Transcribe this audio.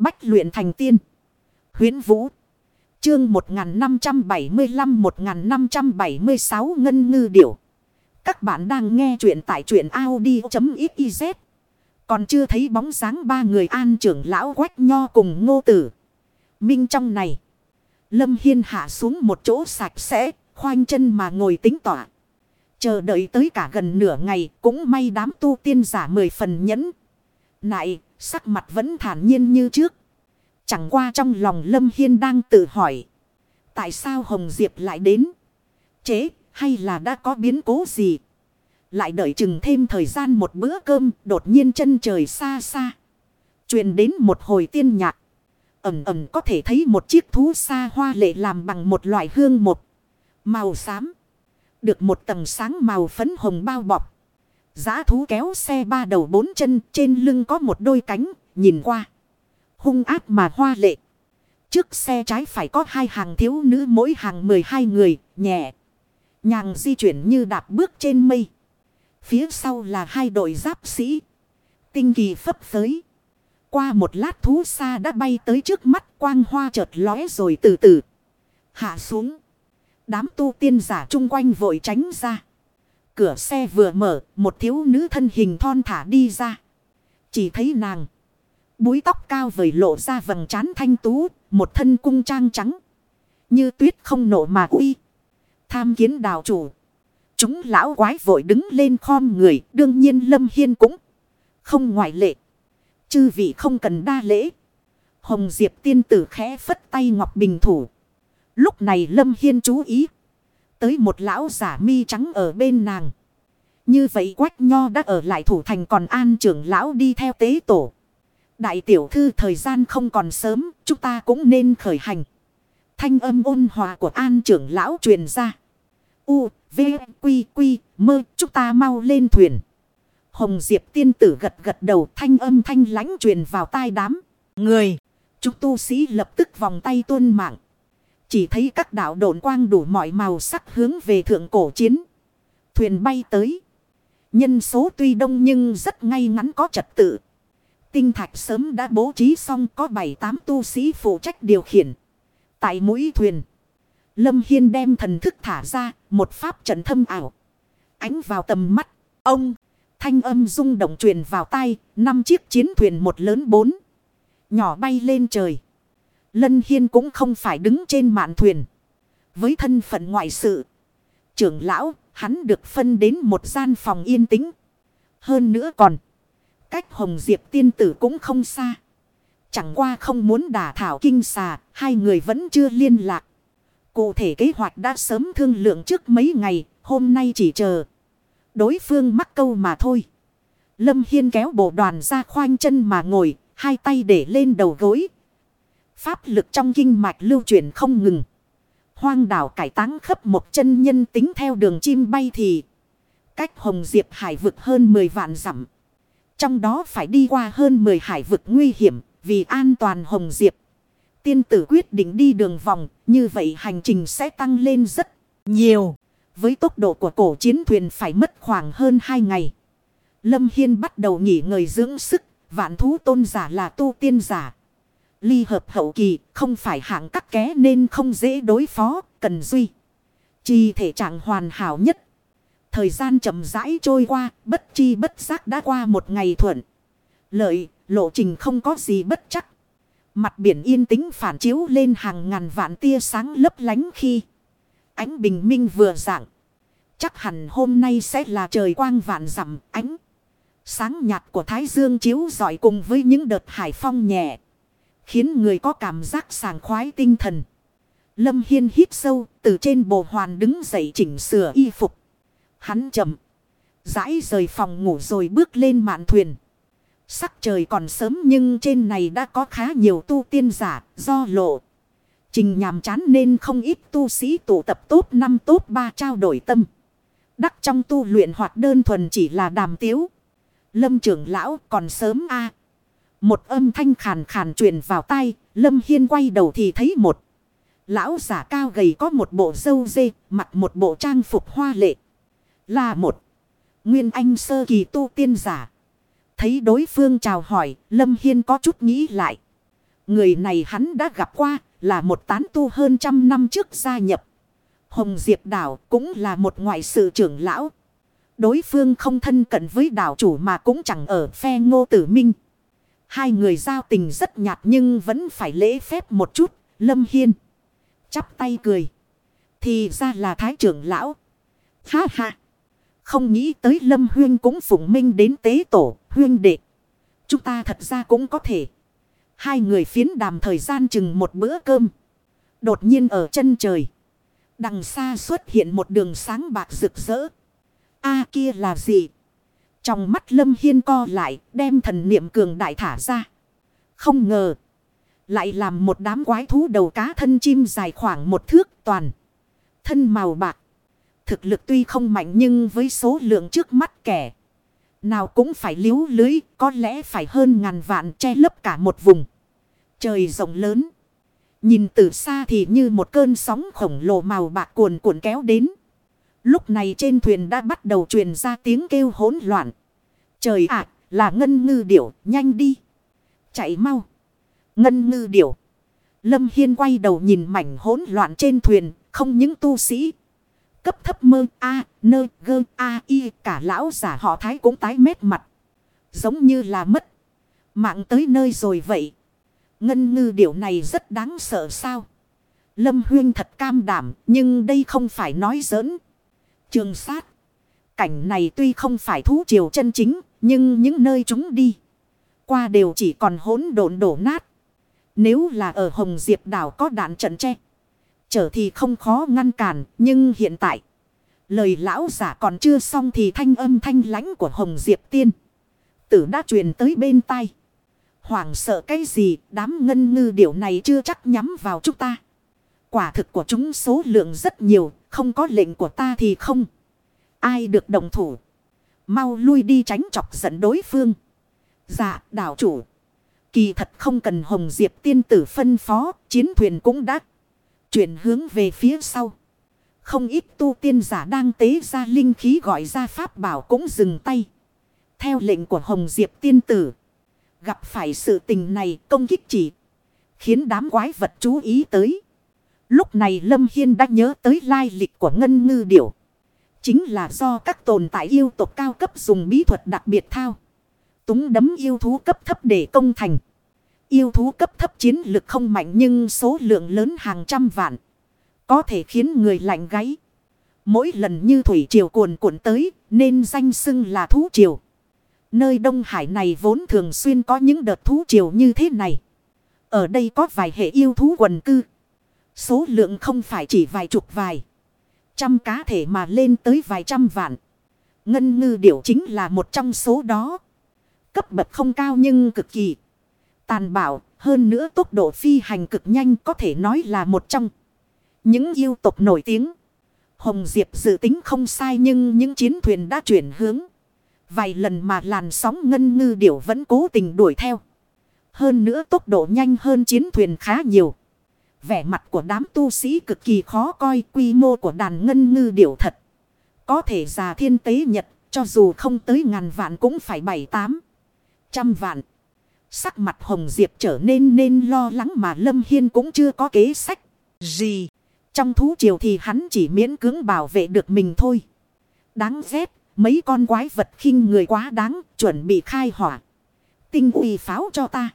Bách luyện thành tiên. Huyến Vũ. Chương 1575-1576 Ngân Ngư Điểu. Các bạn đang nghe truyện tại truyện Audi.xyz. Còn chưa thấy bóng dáng ba người an trưởng lão quách nho cùng ngô tử. Minh trong này. Lâm Hiên hạ xuống một chỗ sạch sẽ, khoanh chân mà ngồi tính tỏa. Chờ đợi tới cả gần nửa ngày, cũng may đám tu tiên giả mười phần nhẫn. Nại, sắc mặt vẫn thản nhiên như trước. Chẳng qua trong lòng Lâm Hiên đang tự hỏi. Tại sao Hồng Diệp lại đến? Chế, hay là đã có biến cố gì? Lại đợi chừng thêm thời gian một bữa cơm, đột nhiên chân trời xa xa. truyền đến một hồi tiên nhạc. Ẩm ẩm có thể thấy một chiếc thú xa hoa lệ làm bằng một loại hương một. Màu xám. Được một tầng sáng màu phấn hồng bao bọc. Giá thú kéo xe ba đầu bốn chân trên lưng có một đôi cánh, nhìn qua. Hung ác mà hoa lệ. Trước xe trái phải có hai hàng thiếu nữ mỗi hàng 12 người, nhẹ. Nhàng di chuyển như đạp bước trên mây. Phía sau là hai đội giáp sĩ. Tinh kỳ phấp phới. Qua một lát thú xa đã bay tới trước mắt quang hoa chợt lóe rồi từ từ. Hạ xuống. Đám tu tiên giả chung quanh vội tránh ra. Cửa xe vừa mở, một thiếu nữ thân hình thon thả đi ra. Chỉ thấy nàng. Búi tóc cao vời lộ ra vầng trán thanh tú, một thân cung trang trắng. Như tuyết không nổ mà uy. Tham kiến đào chủ. Chúng lão quái vội đứng lên khom người, đương nhiên Lâm Hiên cũng không ngoại lệ. Chư vị không cần đa lễ. Hồng Diệp tiên tử khẽ phất tay ngọc bình thủ. Lúc này Lâm Hiên chú ý. Tới một lão giả mi trắng ở bên nàng. Như vậy quách nho đã ở lại thủ thành còn an trưởng lão đi theo tế tổ. Đại tiểu thư thời gian không còn sớm, chúng ta cũng nên khởi hành. Thanh âm ôn hòa của an trưởng lão truyền ra. U, V, Quy, Quy, mơ, chúng ta mau lên thuyền. Hồng Diệp tiên tử gật gật đầu thanh âm thanh lãnh truyền vào tai đám. Người, chúng tu sĩ lập tức vòng tay tuôn mạng. Chỉ thấy các đạo độn quang đủ mọi màu sắc hướng về thượng cổ chiến. Thuyền bay tới. Nhân số tuy đông nhưng rất ngay ngắn có trật tự. Tinh thạch sớm đã bố trí xong có 7-8 tu sĩ phụ trách điều khiển. Tại mũi thuyền. Lâm Hiên đem thần thức thả ra, một pháp trận thâm ảo. Ánh vào tầm mắt, ông, thanh âm rung động truyền vào tay, năm chiếc chiến thuyền một lớn bốn. Nhỏ bay lên trời. Lân Hiên cũng không phải đứng trên mạn thuyền. Với thân phận ngoại sự. Trưởng lão, hắn được phân đến một gian phòng yên tĩnh. Hơn nữa còn. Cách Hồng Diệp tiên tử cũng không xa. Chẳng qua không muốn đả thảo kinh xà, hai người vẫn chưa liên lạc. Cụ thể kế hoạch đã sớm thương lượng trước mấy ngày, hôm nay chỉ chờ. Đối phương mắc câu mà thôi. Lâm Hiên kéo bộ đoàn ra khoanh chân mà ngồi, hai tay để lên đầu gối. Pháp lực trong kinh mạch lưu chuyển không ngừng. Hoang đảo cải táng khắp một chân nhân tính theo đường chim bay thì. Cách Hồng Diệp hải vực hơn 10 vạn dặm. Trong đó phải đi qua hơn 10 hải vực nguy hiểm vì an toàn Hồng Diệp. Tiên tử quyết định đi đường vòng, như vậy hành trình sẽ tăng lên rất nhiều. Với tốc độ của cổ chiến thuyền phải mất khoảng hơn 2 ngày. Lâm Hiên bắt đầu nghỉ ngơi dưỡng sức, vạn thú tôn giả là tu tiên giả. Ly hợp hậu kỳ, không phải hạng cắt ké nên không dễ đối phó, cần duy. Chi thể trạng hoàn hảo nhất. Thời gian chậm rãi trôi qua, bất chi bất giác đã qua một ngày thuận. Lợi, lộ trình không có gì bất chắc. Mặt biển yên tĩnh phản chiếu lên hàng ngàn vạn tia sáng lấp lánh khi ánh bình minh vừa dạng. Chắc hẳn hôm nay sẽ là trời quang vạn rằm ánh. Sáng nhạt của Thái Dương chiếu rọi cùng với những đợt hải phong nhẹ. Khiến người có cảm giác sảng khoái tinh thần. Lâm Hiên hít sâu, từ trên bồ hoàn đứng dậy chỉnh sửa y phục. Hắn chậm. Rãi rời phòng ngủ rồi bước lên mạn thuyền. Sắc trời còn sớm nhưng trên này đã có khá nhiều tu tiên giả, do lộ. Trình nhàm chán nên không ít tu sĩ tụ tập tốt năm tốt ba trao đổi tâm. Đắc trong tu luyện hoặc đơn thuần chỉ là đàm tiếu. Lâm trưởng lão còn sớm a một âm thanh khàn khàn truyền vào tai Lâm Hiên quay đầu thì thấy một. Lão giả cao gầy có một bộ dâu dê, mặc một bộ trang phục hoa lệ. Là một. Nguyên anh sơ kỳ tu tiên giả. Thấy đối phương chào hỏi, Lâm Hiên có chút nghĩ lại. Người này hắn đã gặp qua là một tán tu hơn trăm năm trước gia nhập. Hồng Diệp đảo cũng là một ngoại sự trưởng lão. Đối phương không thân cận với đảo chủ mà cũng chẳng ở phe ngô tử minh. Hai người giao tình rất nhạt nhưng vẫn phải lễ phép một chút. Lâm Hiên. Chắp tay cười. Thì ra là thái trưởng lão. Ha ha. Không nghĩ tới Lâm Huyên cũng phụng minh đến tế tổ. Huyên đệ. Chúng ta thật ra cũng có thể. Hai người phiến đàm thời gian chừng một bữa cơm. Đột nhiên ở chân trời. Đằng xa xuất hiện một đường sáng bạc rực rỡ. a kia là gì? Trong mắt Lâm Hiên co lại, đem thần niệm cường đại thả ra. Không ngờ. Lại làm một đám quái thú đầu cá thân chim dài khoảng một thước toàn. Thân màu bạc. Thực lực tuy không mạnh nhưng với số lượng trước mắt kẻ. Nào cũng phải liếu lưới, có lẽ phải hơn ngàn vạn che lấp cả một vùng. Trời rộng lớn. Nhìn từ xa thì như một cơn sóng khổng lồ màu bạc cuồn cuộn kéo đến. Lúc này trên thuyền đã bắt đầu truyền ra tiếng kêu hỗn loạn. Trời ạ, là ngân ngư điểu, nhanh đi. Chạy mau. Ngân ngư điểu. Lâm Hiên quay đầu nhìn mảnh hỗn loạn trên thuyền, không những tu sĩ. Cấp thấp mơ A, nơ, gơ, A, Y, cả lão giả họ thái cũng tái mét mặt. Giống như là mất. Mạng tới nơi rồi vậy. Ngân ngư điểu này rất đáng sợ sao. Lâm Huyên thật cam đảm, nhưng đây không phải nói giỡn. Trường sát. Cảnh này tuy không phải thú triều chân chính, nhưng những nơi chúng đi. Qua đều chỉ còn hỗn độn đổ nát. Nếu là ở Hồng Diệp đảo có đạn trận tre. Chở thì không khó ngăn cản. Nhưng hiện tại. Lời lão giả còn chưa xong thì thanh âm thanh lãnh của Hồng Diệp tiên. Tử đã truyền tới bên tai. Hoảng sợ cái gì đám ngân ngư điểu này chưa chắc nhắm vào chúng ta. Quả thực của chúng số lượng rất nhiều. Không có lệnh của ta thì không. Ai được đồng thủ. Mau lui đi tránh chọc giận đối phương. Dạ đảo chủ. Kỳ thật không cần Hồng Diệp tiên tử phân phó. Chiến thuyền cũng đã chuyển hướng về phía sau. Không ít tu tiên giả đang tế ra linh khí gọi ra pháp bảo cũng dừng tay. Theo lệnh của Hồng Diệp tiên tử. Gặp phải sự tình này công kích chỉ. Khiến đám quái vật chú ý tới. Lúc này Lâm Hiên đã nhớ tới lai lịch của ngân ngư điểu. Chính là do các tồn tại yêu tộc cao cấp dùng bí thuật đặc biệt thao. Túng đấm yêu thú cấp thấp để công thành. Yêu thú cấp thấp chiến lực không mạnh nhưng số lượng lớn hàng trăm vạn. Có thể khiến người lạnh gáy. Mỗi lần như thủy triều cuồn cuộn tới, nên danh xưng là thú triều. Nơi Đông Hải này vốn thường xuyên có những đợt thú triều như thế này. Ở đây có vài hệ yêu thú quần cư. Số lượng không phải chỉ vài chục vài. Trăm cá thể mà lên tới vài trăm vạn. Ngân ngư điểu chính là một trong số đó. Cấp bậc không cao nhưng cực kỳ. Tàn bạo, hơn nữa tốc độ phi hành cực nhanh có thể nói là một trong. Những yêu tộc nổi tiếng. Hồng Diệp dự tính không sai nhưng những chiến thuyền đã chuyển hướng. Vài lần mà làn sóng ngân ngư điểu vẫn cố tình đuổi theo. Hơn nữa tốc độ nhanh hơn chiến thuyền khá nhiều. Vẻ mặt của đám tu sĩ cực kỳ khó coi quy mô của đàn ngân ngư điểu thật. Có thể già thiên tế nhật cho dù không tới ngàn vạn cũng phải bảy tám trăm vạn. Sắc mặt Hồng Diệp trở nên nên lo lắng mà Lâm Hiên cũng chưa có kế sách gì. Trong thú triều thì hắn chỉ miễn cưỡng bảo vệ được mình thôi. Đáng ghét, mấy con quái vật khinh người quá đáng, chuẩn bị khai hỏa. Tinh uy pháo cho ta.